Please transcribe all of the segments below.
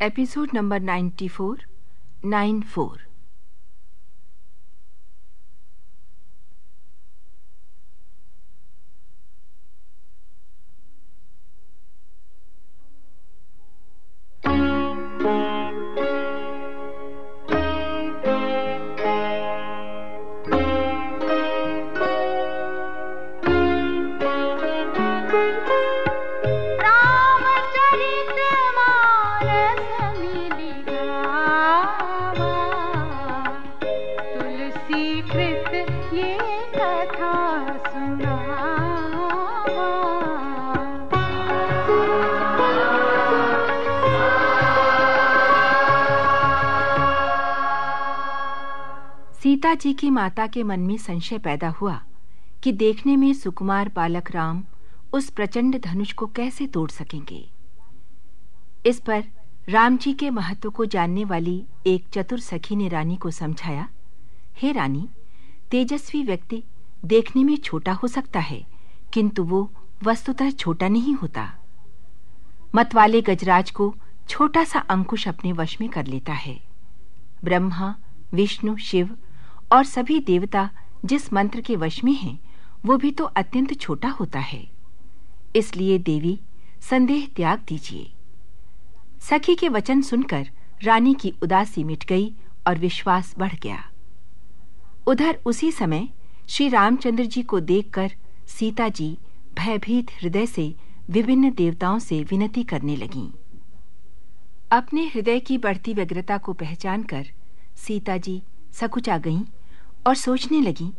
episode number 94 9 94 Sita ji की माता के मन में संशय पैदा हुआ कि देखने में सुकुमार बालक राम उस प्रचंड धनुष को कैसे तोड़ सकेंगे। इस पर राम जी के महत्व को जानने वाली एक चतुर सखी ने रानी को समझाया, हे रानी, तेजस्वी व्यक्ति देखने में छोटा हो सकता है, किंतु वो वस्तुतः छोटा नहीं होता। मतवाले गजराज को छोटा सा अंकुश अपने वश में कर लेता है। ब्रह्मा, विष्णु, शिव और सभी देवता जिस मंत्र के वश में हैं, वो भी तो अत्यंत छोटा होता है। इसलिए देवी, संदेह त्याग दीजिए। सखी के वचन सुनकर रानी की उदासी मिट गई और विश्वास बढ़ गया। उधर उसी समय श्री रामचंद्र जी को देखकर सीता जी भयभीत हृदय से विभिन्न देवताओं से विनती करने लगीं। अपने हृदय की बढ़ती व्यग्रता को पहचान कर सीता जी सकुचा गईं और सोचने लगी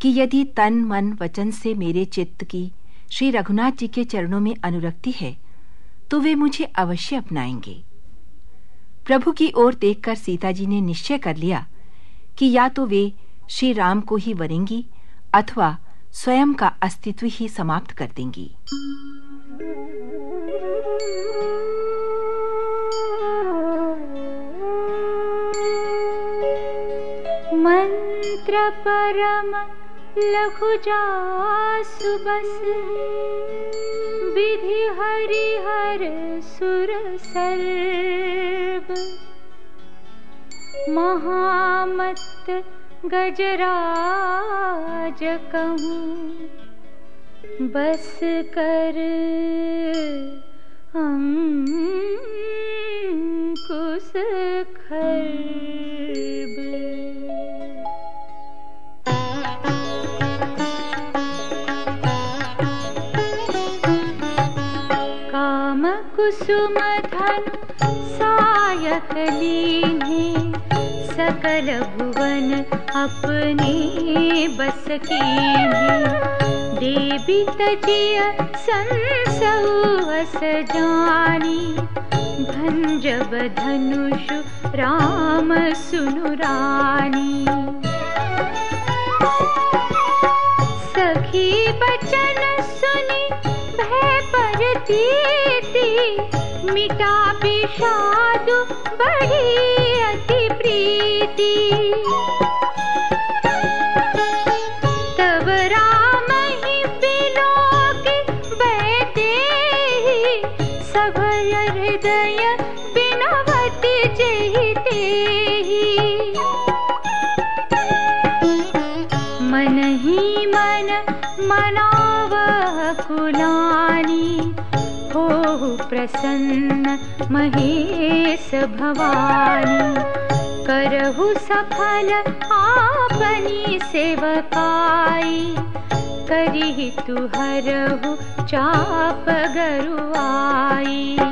कि यदि तन, मन, वचन से मेरे चित्त की श्री रघुनाथ जी के चरणों में अनुरक्ति है तो वे मुझे अवश्य अपनाएँगे प्रभु की ओर देखकर सीता जी ने निश्चय कर लिया कि या तो वे श्री राम को ही वरेंगी अथवा स्वयं का अस्तित्व ही समाप्त कर देंगी। मंत्र परम लघु जासु बस। विधि हरिहर सुर सर्व महामत गजराज कहूँ बस कर अंकुश खर्ब। कुसुम धन सायक लीने सकल भुवन अपने बस कीने देवी तजिय संसौस जानी। भंजब धनुष राम सुनु सखी बचन सुनी मिटा विषाद बढ़ी हृदय बिनवती जहिते मन ही मन मनाव कुलानी हो प्रसन्न महेश भवानी। करहु सफल आपनी सेवकाई। करी तुहरहु चाप गरुआई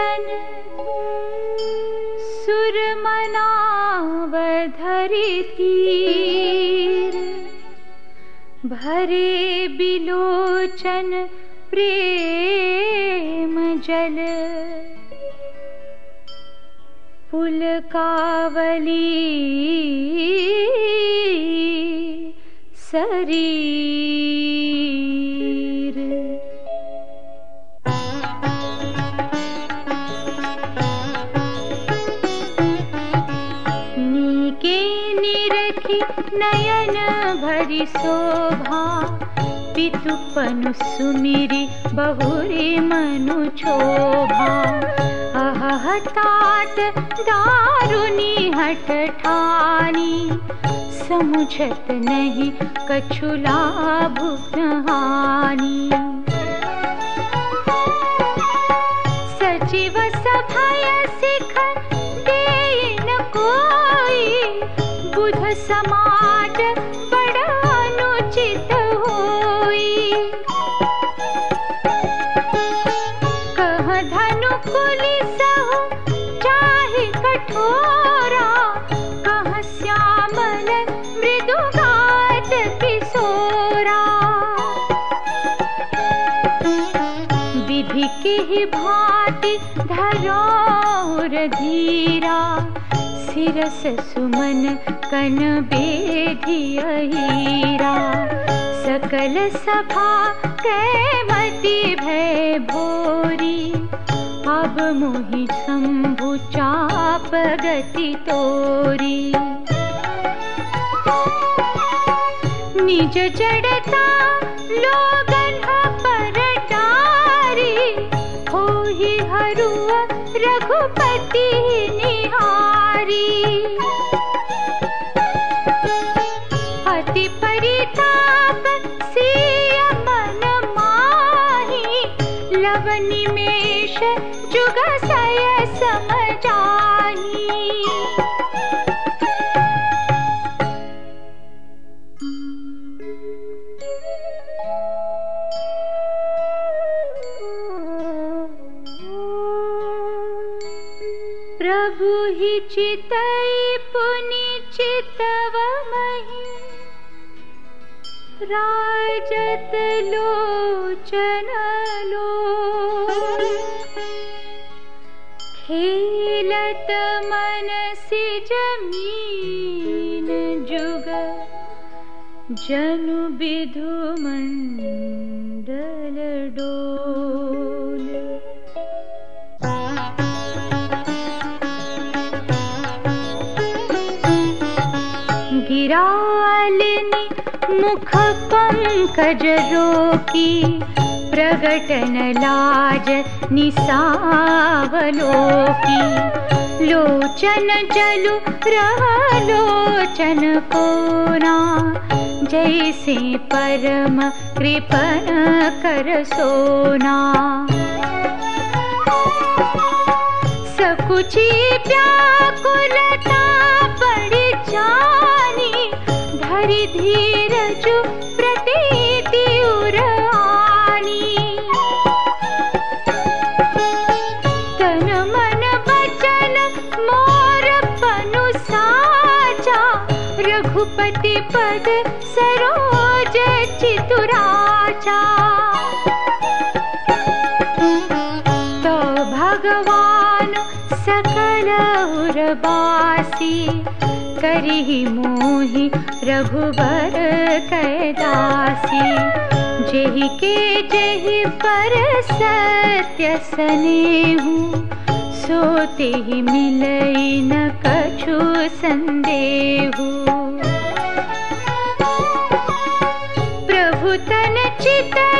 तन सुरमनावधरि धीर भरे बिलोचन प्रेम जल। पुलकावली शरीर भरी शोभा पितुपनु सुमिरी बहुरी मनु शोभा अह तात दारुनी हट ठानी समुझत नहीं कछु लाभ हानि चाहे कठोरा। श्यामल मृदुगात किशोरा। विधि के ही भांति धरोर धीरा। सिरस सुमन कन बेधिया सकल सभा कैमति भय भोरी। निज जड़ता लोगन पर डारी हो ही हरुआ रघुपति निहारी। अति परिताप सिय मन माही लवनि मेष समझाही प्रभु ही चितई पुनि चितव मही मनसि जमीन जुग जनु विधु मंडल डोल। गिरालिनी मुख पंकज रोकी प्रगटन लाज निसावलोकी लोचन जलु लोचन कोना जैसे परम कृपण कर सोना। सकुची व्याकुलता बड़ी जानी धरि धीरज रघुपति पद सरोज चितुराचा। तो भगवान सकल उर्वासी करिहि मोहि रघुबर कैदासी जेहि के जेहि पर सत्य सनेहु सोते ही मिलई न कछु संदेहु तन